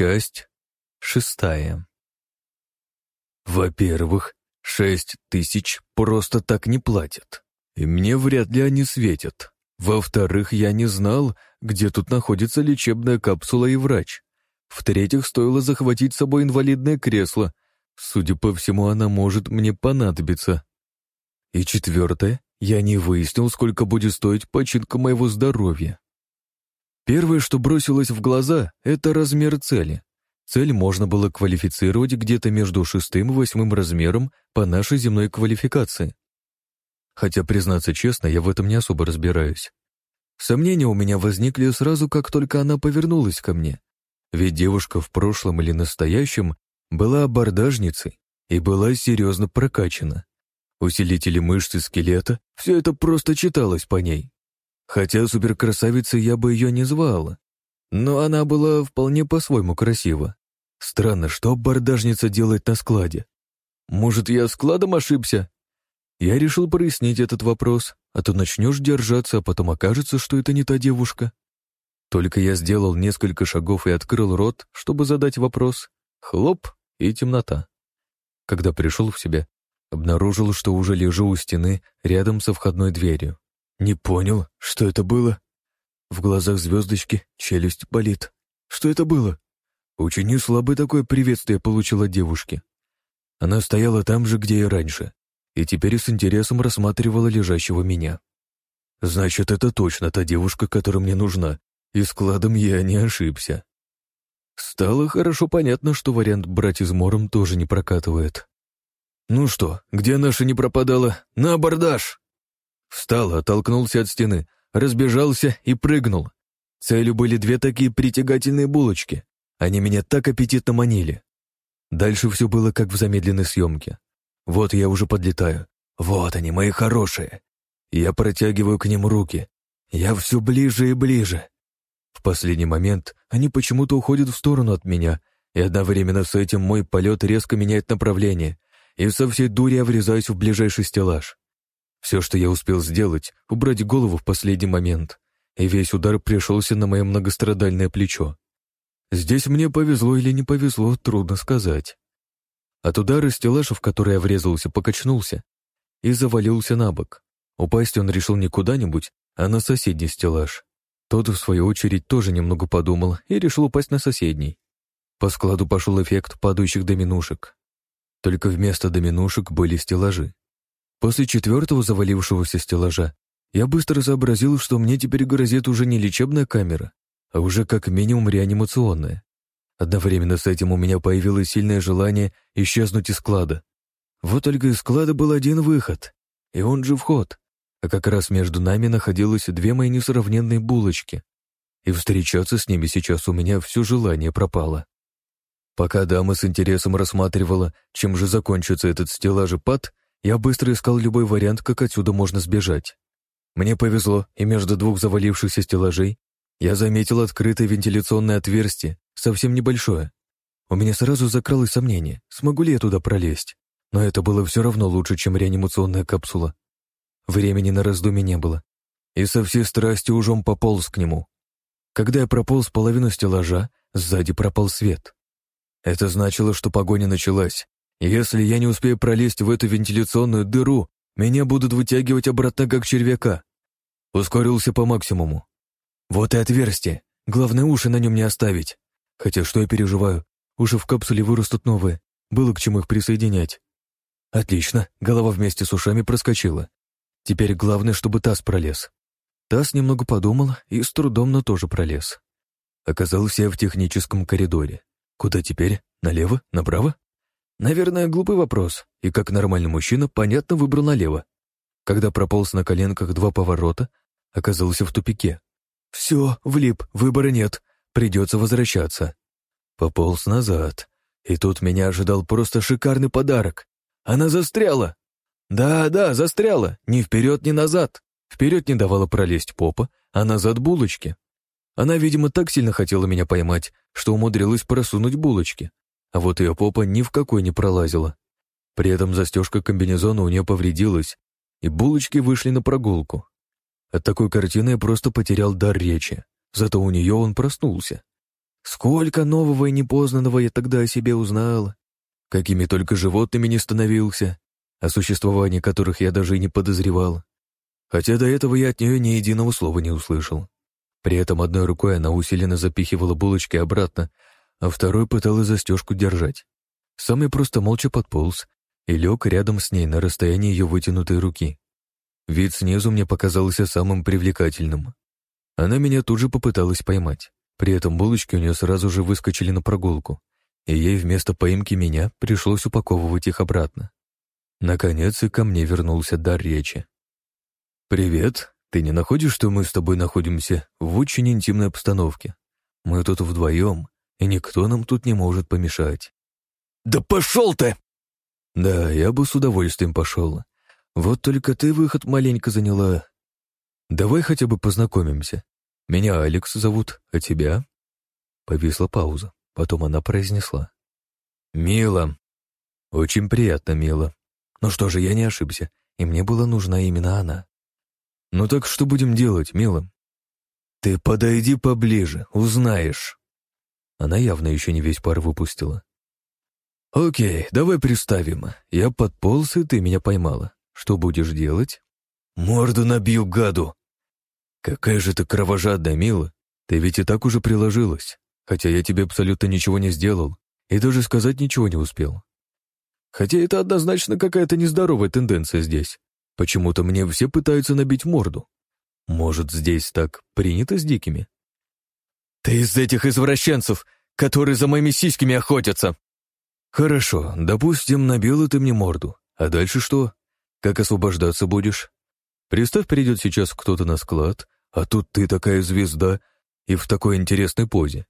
Часть шестая. Во-первых, шесть тысяч просто так не платят, и мне вряд ли они светят. Во-вторых, я не знал, где тут находится лечебная капсула и врач. В-третьих, стоило захватить с собой инвалидное кресло. Судя по всему, она может мне понадобиться. И четвертое, я не выяснил, сколько будет стоить починка моего здоровья. Первое, что бросилось в глаза, это размер цели. Цель можно было квалифицировать где-то между шестым и восьмым размером по нашей земной квалификации. Хотя, признаться честно, я в этом не особо разбираюсь. Сомнения у меня возникли сразу, как только она повернулась ко мне. Ведь девушка в прошлом или настоящем была абордажницей и была серьезно прокачана. Усилители мышц и скелета — все это просто читалось по ней. Хотя суперкрасавицей я бы ее не звала. Но она была вполне по-своему красива. Странно, что абордажница делает на складе? Может, я складом ошибся? Я решил прояснить этот вопрос, а то начнешь держаться, а потом окажется, что это не та девушка. Только я сделал несколько шагов и открыл рот, чтобы задать вопрос. Хлоп и темнота. Когда пришел в себя, обнаружил, что уже лежу у стены рядом со входной дверью. Не понял, что это было. В глазах звездочки челюсть болит. Что это было? Очень неслабое такое приветствие получила девушке. Она стояла там же, где и раньше, и теперь с интересом рассматривала лежащего меня. Значит, это точно та девушка, которая мне нужна, и складом я не ошибся. Стало хорошо понятно, что вариант брать измором тоже не прокатывает. «Ну что, где наша не пропадала? На абордаж!» Встал, оттолкнулся от стены, разбежался и прыгнул. Целью были две такие притягательные булочки. Они меня так аппетитно манили. Дальше все было как в замедленной съемке. Вот я уже подлетаю. Вот они, мои хорошие. Я протягиваю к ним руки. Я все ближе и ближе. В последний момент они почему-то уходят в сторону от меня, и одновременно с этим мой полет резко меняет направление, и со всей дури я врезаюсь в ближайший стеллаж. Все, что я успел сделать, убрать голову в последний момент, и весь удар пришелся на мое многострадальное плечо. Здесь мне повезло или не повезло, трудно сказать. От удара стеллаж, в который я врезался, покачнулся и завалился на бок. Упасть он решил не куда-нибудь, а на соседний стеллаж. Тот, в свою очередь, тоже немного подумал и решил упасть на соседний. По складу пошел эффект падающих доминушек. Только вместо доминушек были стеллажи. После четвертого завалившегося стеллажа я быстро сообразил, что мне теперь грозит уже не лечебная камера, а уже как минимум реанимационная. Одновременно с этим у меня появилось сильное желание исчезнуть из склада. Вот только из склада был один выход, и он же вход, а как раз между нами находилось две мои несравненные булочки, и встречаться с ними сейчас у меня все желание пропало. Пока дама с интересом рассматривала, чем же закончится этот стеллажепад, я быстро искал любой вариант, как отсюда можно сбежать. Мне повезло, и между двух завалившихся стеллажей я заметил открытое вентиляционное отверстие, совсем небольшое. У меня сразу закралось сомнение, смогу ли я туда пролезть. Но это было все равно лучше, чем реанимационная капсула. Времени на раздумье не было. И со всей страстью ужом пополз к нему. Когда я прополз половину стеллажа, сзади пропал свет. Это значило, что погоня началась, если я не успею пролезть в эту вентиляционную дыру, меня будут вытягивать обратно как червяка. Ускорился по максимуму. Вот и отверстие. Главное, уши на нем не оставить. Хотя что я переживаю? Уши в капсуле вырастут новые. Было к чему их присоединять. Отлично, голова вместе с ушами проскочила. Теперь главное, чтобы таз пролез. Таз немного подумал и с трудом, но тоже пролез. Оказался я в техническом коридоре. Куда теперь? Налево? Направо? Наверное, глупый вопрос, и как нормальный мужчина, понятно, выбрал налево. Когда прополз на коленках два поворота, оказался в тупике. Все, влип, выбора нет, придется возвращаться. Пополз назад, и тут меня ожидал просто шикарный подарок. Она застряла. Да-да, застряла, ни вперед, ни назад. Вперед не давала пролезть попа, а назад булочки. Она, видимо, так сильно хотела меня поймать, что умудрилась просунуть булочки а вот ее попа ни в какой не пролазила. При этом застежка комбинезона у нее повредилась, и булочки вышли на прогулку. От такой картины я просто потерял дар речи, зато у нее он проснулся. Сколько нового и непознанного я тогда о себе узнал. Какими только животными не становился, о существовании которых я даже и не подозревал. Хотя до этого я от нее ни единого слова не услышал. При этом одной рукой она усиленно запихивала булочки обратно, а второй пыталась застежку держать. Сам я просто молча подполз и лег рядом с ней на расстоянии ее вытянутой руки. Вид снизу мне показался самым привлекательным. Она меня тут же попыталась поймать. При этом булочки у нее сразу же выскочили на прогулку, и ей вместо поимки меня пришлось упаковывать их обратно. Наконец и ко мне вернулся дар речи. «Привет. Ты не находишь, что мы с тобой находимся в очень интимной обстановке? Мы тут вдвоем, и никто нам тут не может помешать». «Да пошел ты!» «Да, я бы с удовольствием пошел. Вот только ты выход маленько заняла. Давай хотя бы познакомимся. Меня Алекс зовут, а тебя?» Повисла пауза. Потом она произнесла. «Мила. Очень приятно, Мила. Ну что же, я не ошибся, и мне была нужна именно она. Ну так что будем делать, Мила? Ты подойди поближе, узнаешь». Она явно еще не весь пар выпустила. «Окей, давай представим. Я подполз, и ты меня поймала. Что будешь делать?» «Морду набью, гаду!» «Какая же ты кровожадная, Мила. Ты ведь и так уже приложилась, хотя я тебе абсолютно ничего не сделал и даже сказать ничего не успел. Хотя это однозначно какая-то нездоровая тенденция здесь. Почему-то мне все пытаются набить морду. Может, здесь так принято с дикими?» «Ты из этих извращенцев, которые за моими сиськами охотятся!» «Хорошо, допустим, набила ты мне морду. А дальше что? Как освобождаться будешь? Представь, придет сейчас кто-то на склад, а тут ты такая звезда и в такой интересной позе.